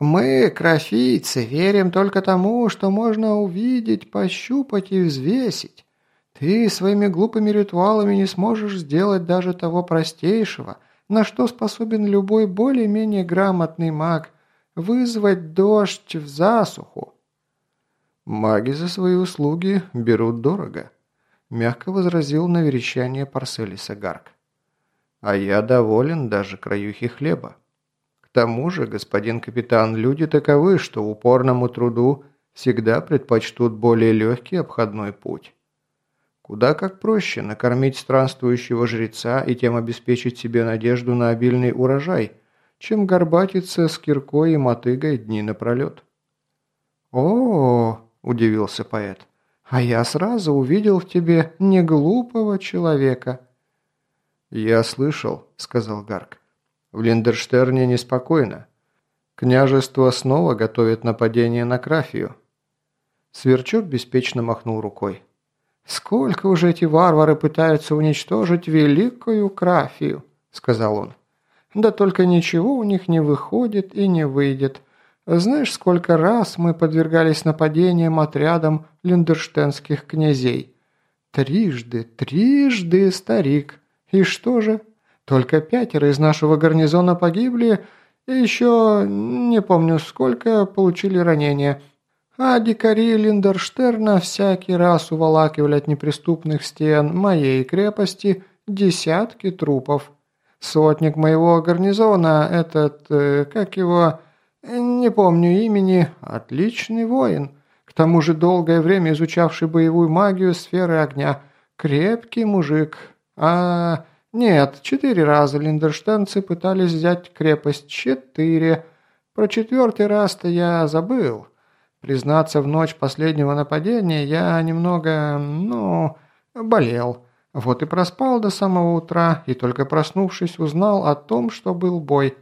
Мы, крофийцы, верим только тому, что можно увидеть, пощупать и взвесить. Ты своими глупыми ритуалами не сможешь сделать даже того простейшего, на что способен любой более-менее грамотный маг – вызвать дождь в засуху. Маги за свои услуги берут дорого мягко возразил на верещание Парселиса Гарк. «А я доволен даже краюхи хлеба. К тому же, господин капитан, люди таковы, что упорному труду всегда предпочтут более легкий обходной путь. Куда как проще накормить странствующего жреца и тем обеспечить себе надежду на обильный урожай, чем горбатиться с киркой и мотыгой дни напролет». «О, -о, -о – удивился поэт. А я сразу увидел в тебе неглупого человека». «Я слышал», — сказал Гарк. «В Линдерштерне неспокойно. Княжество снова готовит нападение на Крафию». Сверчок беспечно махнул рукой. «Сколько уже эти варвары пытаются уничтожить великую Крафию», — сказал он. «Да только ничего у них не выходит и не выйдет. Знаешь, сколько раз мы подвергались нападениям отрядам линдерштенских князей? Трижды, трижды, старик. И что же? Только пятеро из нашего гарнизона погибли, и еще не помню сколько получили ранения. А дикари Линдерштерна всякий раз уволакивали от неприступных стен моей крепости десятки трупов. Сотник моего гарнизона, этот, э, как его... «Не помню имени. Отличный воин. К тому же долгое время изучавший боевую магию сферы огня. Крепкий мужик. А... Нет, четыре раза линдерштенцы пытались взять крепость. Четыре. Про четвертый раз-то я забыл. Признаться, в ночь последнего нападения я немного... ну... болел». Вот и проспал до самого утра, и только проснувшись, узнал о том, что был бой.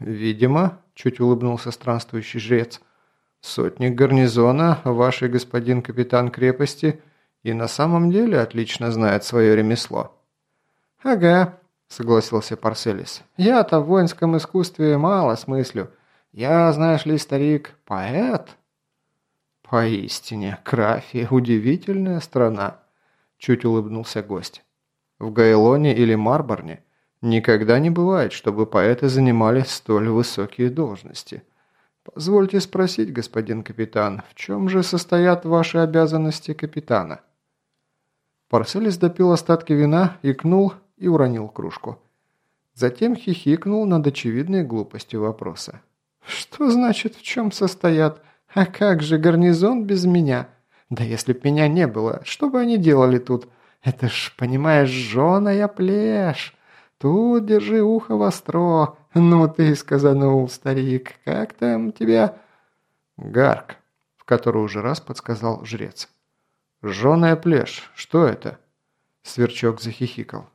«Видимо», – чуть улыбнулся странствующий жрец, – «сотник гарнизона, ваш господин капитан крепости, и на самом деле отлично знает свое ремесло». «Ага», – согласился Парселис. «Я-то в воинском искусстве мало смыслю. Я, знаешь ли, старик, поэт». «Поистине, Крафия – удивительная страна», – чуть улыбнулся гость. «В Гайлоне или Марборне – Никогда не бывает, чтобы поэты занимали столь высокие должности. Позвольте спросить, господин капитан, в чем же состоят ваши обязанности капитана?» Парселис допил остатки вина, икнул и уронил кружку. Затем хихикнул над очевидной глупостью вопроса. «Что значит, в чем состоят? А как же гарнизон без меня? Да если б меня не было, что бы они делали тут? Это ж, понимаешь, жженая плешь!» Тут держи ухо востро. Ну ты сказанул, старик, как там тебя?» «Гарк», в который уже раз подсказал жрец. «Жженая плешь, что это?» Сверчок захихикал.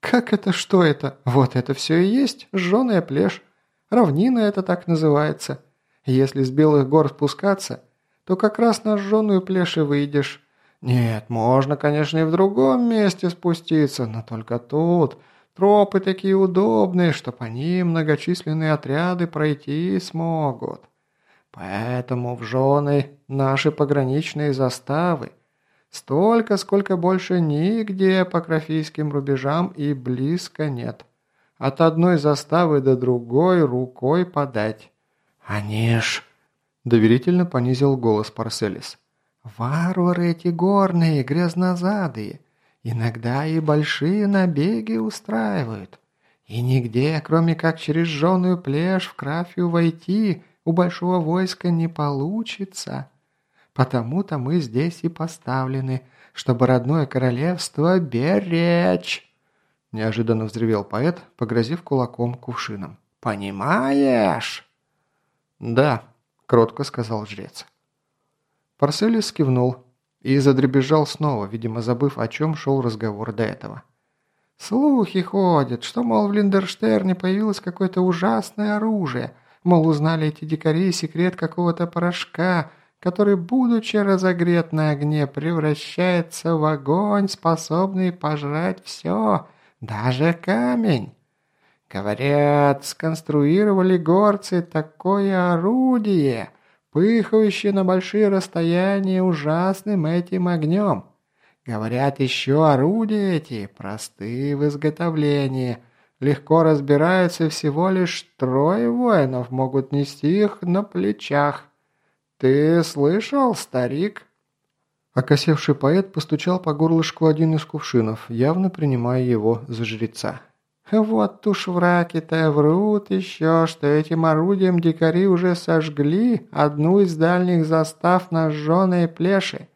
«Как это, что это? Вот это все и есть жженая плешь. Равнина это так называется. Если с белых гор спускаться, то как раз на жженую плешь и выйдешь. Нет, можно, конечно, и в другом месте спуститься, но только тут, Тропы такие удобные, что по ним многочисленные отряды пройти смогут. Поэтому в жены наши пограничные заставы столько, сколько больше нигде по Крофийским рубежам и близко нет. От одной заставы до другой рукой подать. Они ж... Доверительно понизил голос Парселис. «Варвары эти горные, грязнозадые, Иногда и большие набеги устраивают. И нигде, кроме как через жженую плешь в Крафию войти, у большого войска не получится. Потому-то мы здесь и поставлены, чтобы родное королевство беречь. Неожиданно взревел поэт, погрозив кулаком кувшином. «Понимаешь?» «Да», — кротко сказал жрец. Парселис кивнул, и задребезжал снова, видимо, забыв, о чем шел разговор до этого. «Слухи ходят, что, мол, в Линдерштерне появилось какое-то ужасное оружие, мол, узнали эти дикари секрет какого-то порошка, который, будучи разогрет на огне, превращается в огонь, способный пожрать все, даже камень. Говорят, сконструировали горцы такое орудие, пыхающее на большие расстояния ужасным этим огнем. Говорят, еще орудия эти простые в изготовлении, легко разбираются, всего лишь трое воинов могут нести их на плечах. Ты слышал, старик?» Окосевший поэт постучал по горлышку один из кувшинов, явно принимая его за жреца. «Вот уж враки-то врут еще, что этим орудием дикари уже сожгли одну из дальних застав на жженые плеши.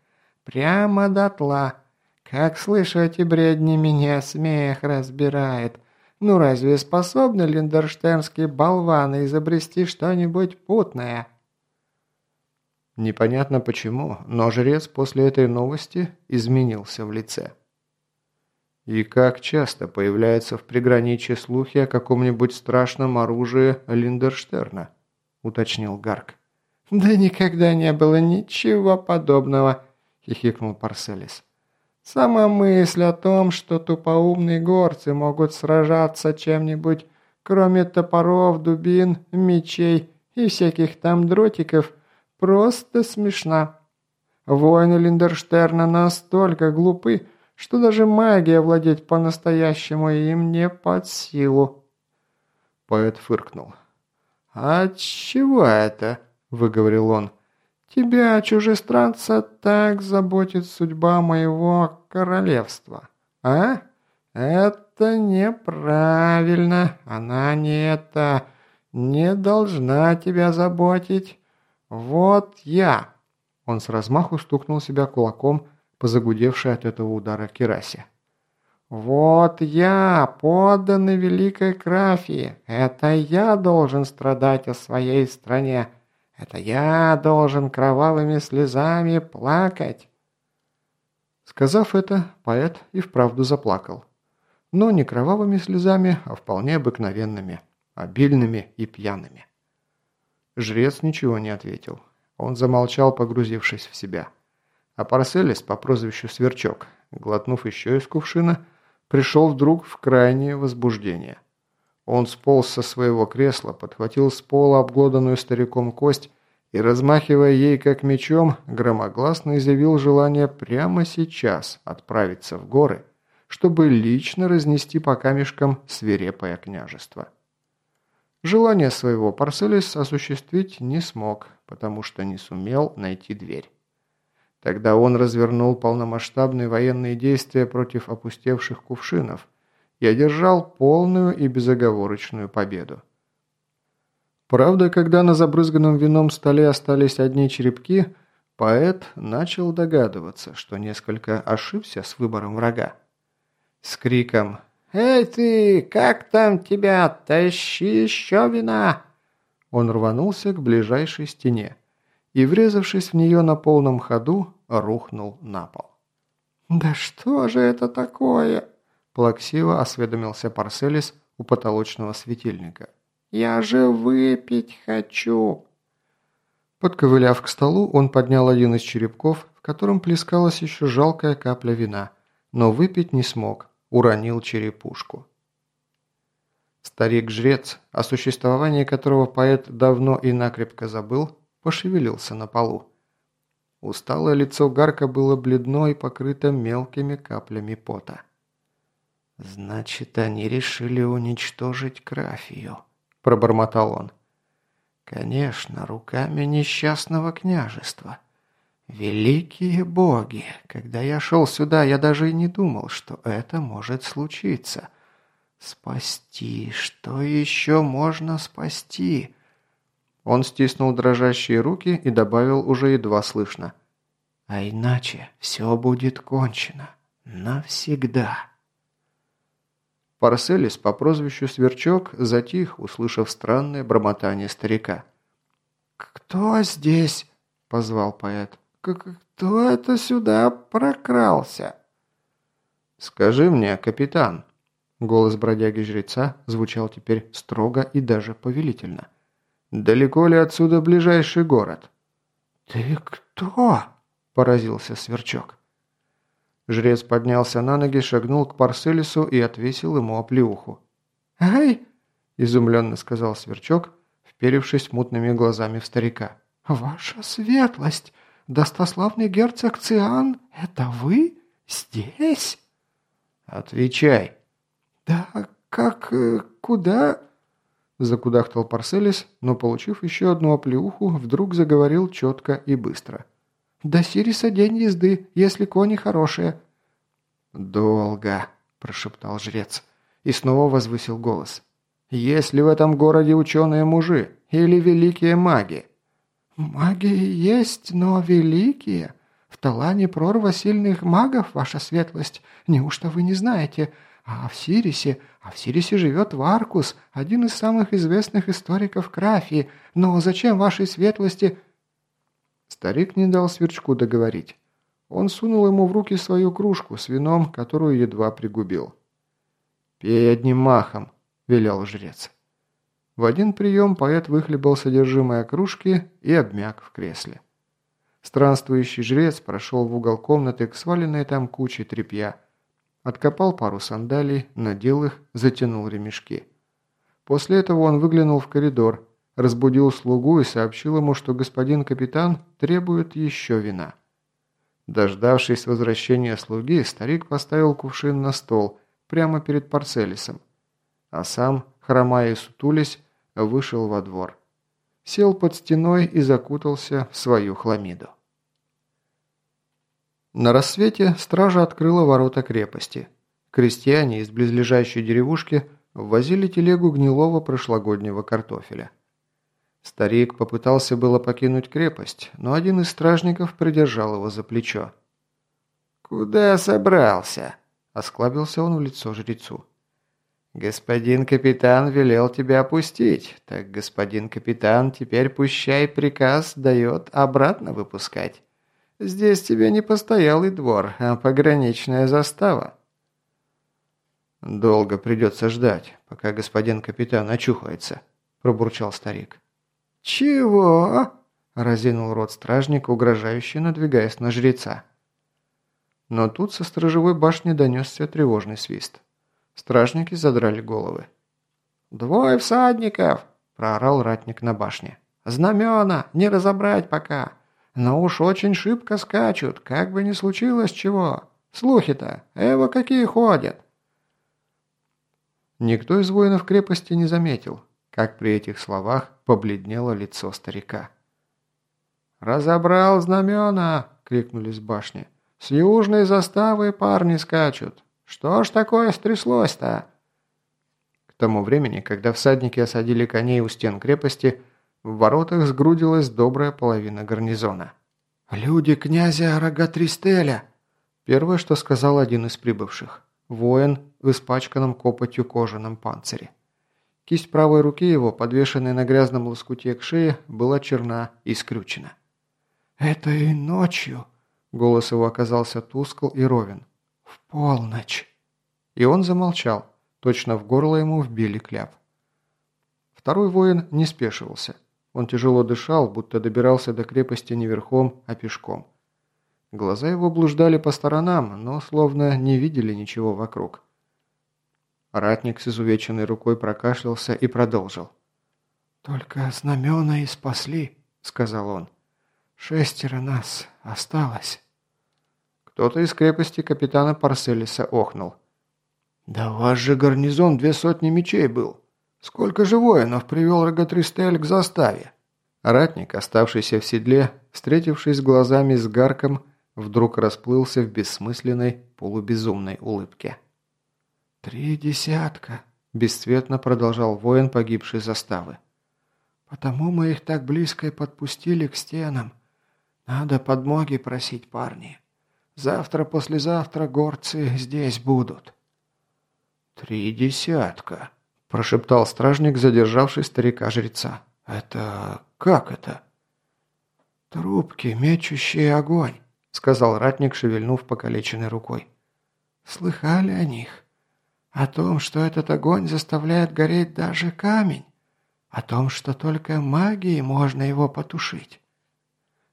Прямо дотла. Как слышу эти бредни, меня смех разбирает. Ну разве способны линдерштернские болваны изобрести что-нибудь путное?» Непонятно почему, но жрец после этой новости изменился в лице. И как часто появляются в приграничье слухи о каком-нибудь страшном оружии Линдерштерна? уточнил Гарк. «Да никогда не было ничего подобного», – хихикнул Парселис. «Сама мысль о том, что тупоумные горцы могут сражаться чем-нибудь, кроме топоров, дубин, мечей и всяких там дротиков, просто смешна. Воины Линдерштерна настолько глупы, что даже магия владеть по-настоящему им не под силу. Поэт фыркнул. «А чего это?» – выговорил он. «Тебя, чужестранца, так заботит судьба моего королевства, а? Это неправильно. Она не это... не должна тебя заботить. Вот я!» Он с размаху стукнул себя кулаком по загудевшей от этого удара керасе. «Вот я, подданный великой Крафии, это я должен страдать о своей стране, это я должен кровавыми слезами плакать!» Сказав это, поэт и вправду заплакал. Но не кровавыми слезами, а вполне обыкновенными, обильными и пьяными. Жрец ничего не ответил. Он замолчал, погрузившись в себя. А Парселис по прозвищу Сверчок, глотнув еще из кувшина, пришел вдруг в крайнее возбуждение. Он сполз со своего кресла, подхватил с пола обглоданную стариком кость и, размахивая ей как мечом, громогласно изъявил желание прямо сейчас отправиться в горы, чтобы лично разнести по камешкам свирепое княжество. Желание своего Парселис осуществить не смог, потому что не сумел найти дверь. Тогда он развернул полномасштабные военные действия против опустевших кувшинов и одержал полную и безоговорочную победу. Правда, когда на забрызганном вином столе остались одни черепки, поэт начал догадываться, что несколько ошибся с выбором врага. С криком «Эй ты, как там тебя? Тащи еще вина!» Он рванулся к ближайшей стене и, врезавшись в нее на полном ходу, рухнул на пол. «Да что же это такое?» – плаксиво осведомился Парселис у потолочного светильника. «Я же выпить хочу!» Подковыляв к столу, он поднял один из черепков, в котором плескалась еще жалкая капля вина, но выпить не смог, уронил черепушку. Старик-жрец, о существовании которого поэт давно и накрепко забыл, пошевелился на полу. Усталое лицо Гарка было бледно и покрыто мелкими каплями пота. «Значит, они решили уничтожить Крафию», – пробормотал он. «Конечно, руками несчастного княжества. Великие боги! Когда я шел сюда, я даже и не думал, что это может случиться. Спасти! Что еще можно спасти?» Он стиснул дрожащие руки и добавил уже едва слышно. «А иначе все будет кончено. Навсегда». Парселис по прозвищу Сверчок затих, услышав странное бормотание старика. «Кто здесь?» – позвал поэт. «Кто это сюда прокрался?» «Скажи мне, капитан». Голос бродяги-жреца звучал теперь строго и даже повелительно. Далеко ли отсюда ближайший город?» «Ты кто?» – поразился Сверчок. Жрец поднялся на ноги, шагнул к Парселису и отвесил ему оплеуху. «Ай!» – изумленно сказал Сверчок, вперевшись мутными глазами в старика. «Ваша светлость! Достославный герцог Циан, это вы? Здесь?» «Отвечай!» «Да как... Э, куда?» Закудахтал Парселис, но, получив еще одну оплеуху, вдруг заговорил четко и быстро. «До Сириса день езды, если кони хорошие». «Долго», – прошептал жрец, и снова возвысил голос. «Есть ли в этом городе ученые мужи или великие маги?» «Маги есть, но великие. В Талане прорва сильных магов, ваша светлость. Неужто вы не знаете? А в Сирисе, а в Сирисе живет Варкус, один из самых известных историков Крафии. Но зачем вашей светлости...» Старик не дал сверчку договорить. Он сунул ему в руки свою кружку с вином, которую едва пригубил. «Пей одним махом», – велел жрец. В один прием поэт выхлебал содержимое кружки и обмяк в кресле. Странствующий жрец прошел в угол комнаты к сваленной там куче тряпья – Откопал пару сандалий, надел их, затянул ремешки. После этого он выглянул в коридор, разбудил слугу и сообщил ему, что господин капитан требует еще вина. Дождавшись возвращения слуги, старик поставил кувшин на стол, прямо перед Парцелисом, а сам, хромая и сутулясь, вышел во двор. Сел под стеной и закутался в свою хламиду. На рассвете стража открыла ворота крепости. Крестьяне из близлежащей деревушки ввозили телегу гнилого прошлогоднего картофеля. Старик попытался было покинуть крепость, но один из стражников придержал его за плечо. «Куда собрался?» – осклабился он в лицо жрецу. «Господин капитан велел тебя опустить, так господин капитан теперь пущай приказ дает обратно выпускать». Здесь тебе не постоялый двор, а пограничная застава». «Долго придется ждать, пока господин капитан очухается», – пробурчал старик. «Чего?» – разинул рот стражник, угрожающе надвигаясь на жреца. Но тут со сторожевой башни донесся тревожный свист. Стражники задрали головы. «Двое всадников!» – проорал ратник на башне. «Знамена! Не разобрать пока! Но уж очень шибко скачут, как бы ни случилось чего. Слухи-то, эво какие ходят!» Никто из воинов крепости не заметил, как при этих словах побледнело лицо старика. «Разобрал знамена!» — крикнули с башни. «С южной заставы парни скачут! Что ж такое стряслось-то?» К тому времени, когда всадники осадили коней у стен крепости, в воротах сгрудилась добрая половина гарнизона. «Люди князя Рогатристеля!» Первое, что сказал один из прибывших. Воин в испачканном копотью кожаном панцире. Кисть правой руки его, подвешенная на грязном лоскуте к шее, была черна и скрючена. «Этой ночью...» Голос его оказался тускл и ровен. «В полночь...» И он замолчал. Точно в горло ему вбили кляп. Второй воин не спешивался. Он тяжело дышал, будто добирался до крепости не верхом, а пешком. Глаза его блуждали по сторонам, но словно не видели ничего вокруг. Ратник с изувеченной рукой прокашлялся и продолжил. «Только знамена и спасли», — сказал он. «Шестеро нас осталось». Кто-то из крепости капитана Парселиса охнул. «Да у вас же гарнизон две сотни мечей был. Сколько же воинов привел Рогатристель к заставе?» Ратник, оставшийся в седле, встретившись глазами с Гарком, вдруг расплылся в бессмысленной, полубезумной улыбке. «Три десятка», – бесцветно продолжал воин погибшей заставы. «Потому мы их так близко и подпустили к стенам. Надо подмоги просить, парни. Завтра-послезавтра горцы здесь будут». «Три десятка», прошептал стражник, задержавший старика-жреца. «Это... как это?» «Трубки, мечущие огонь», — сказал ратник, шевельнув покалеченной рукой. «Слыхали о них? О том, что этот огонь заставляет гореть даже камень? О том, что только магией можно его потушить?»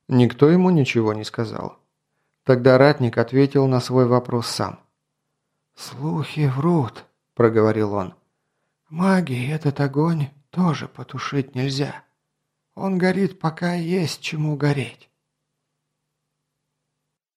Никто ему ничего не сказал. Тогда ратник ответил на свой вопрос сам. «Слухи врут», — проговорил он. Магии этот огонь тоже потушить нельзя. Он горит, пока есть чему гореть.